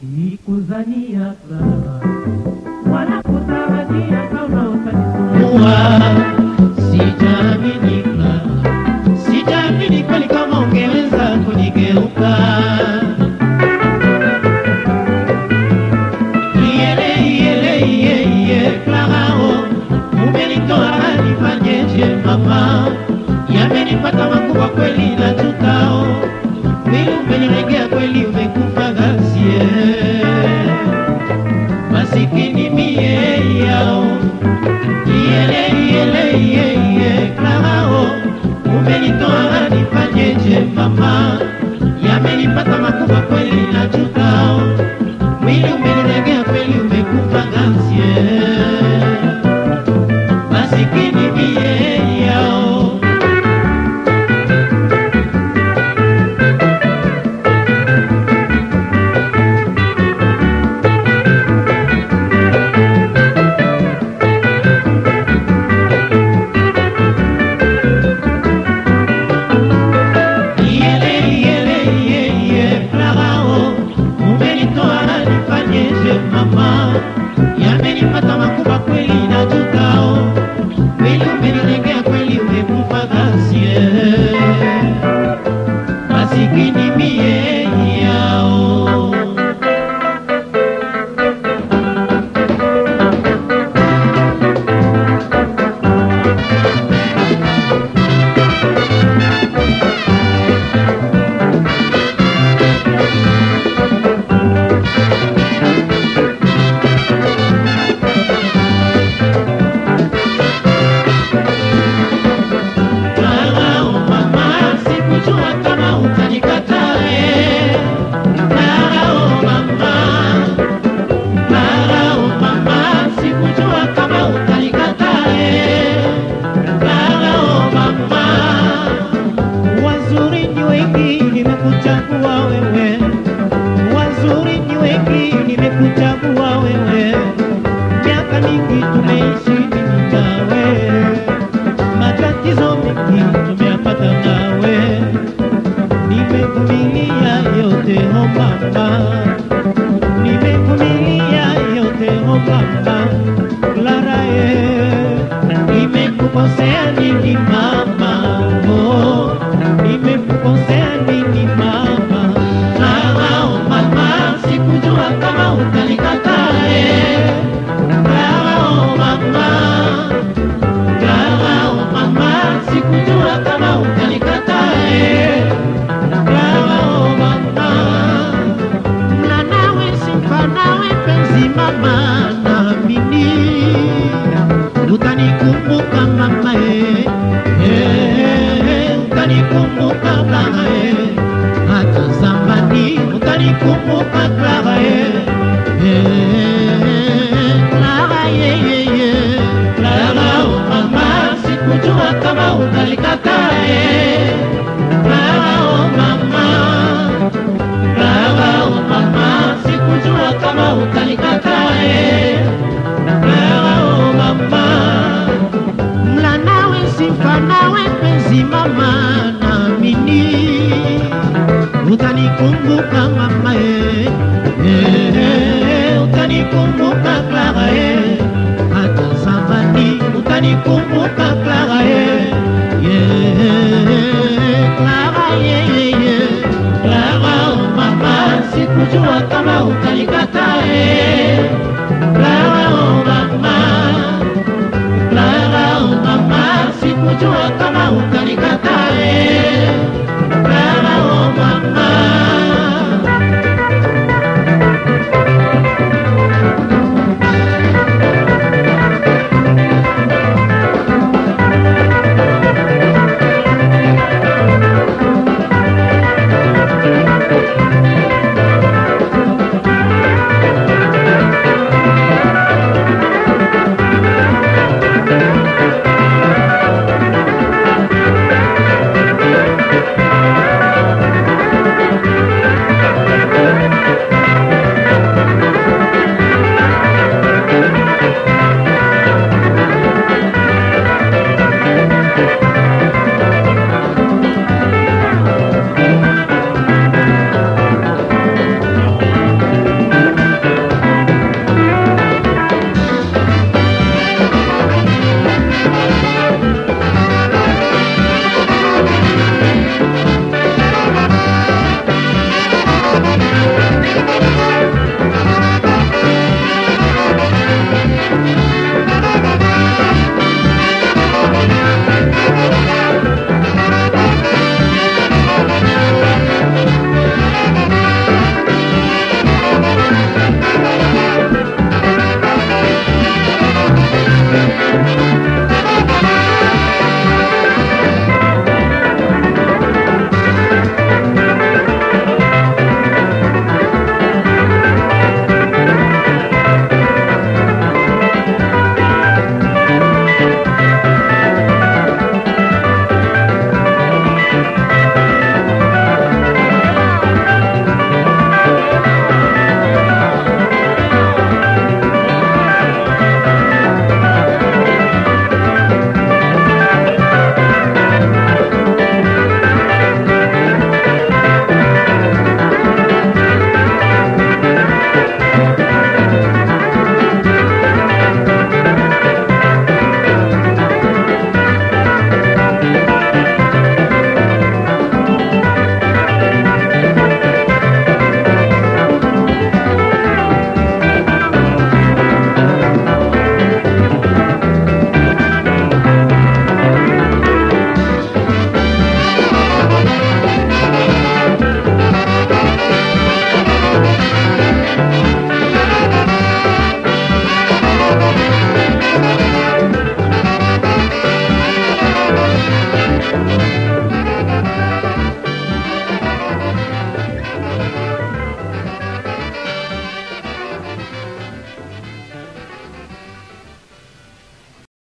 sikuzania sana wala kutarajia kama utanisumbua. mama, nifanyeje mama? Yamenipata makubwa kweli, najuta mwili umelegea kweli, umekufa gansie tu Nive familia eu te o oh papá Nive familia eu te oh papá Clara eh. é Nive ku konseni ni mama? Oh Nive ku konseni ni mama? Mama oh mama sikujua kama utanikataa eh. Mama oh mama Mama oh mama sikujua kama utanikataa eh. hata kama ukalikatae lawa umama lawa umama sikujua kama ukalikatae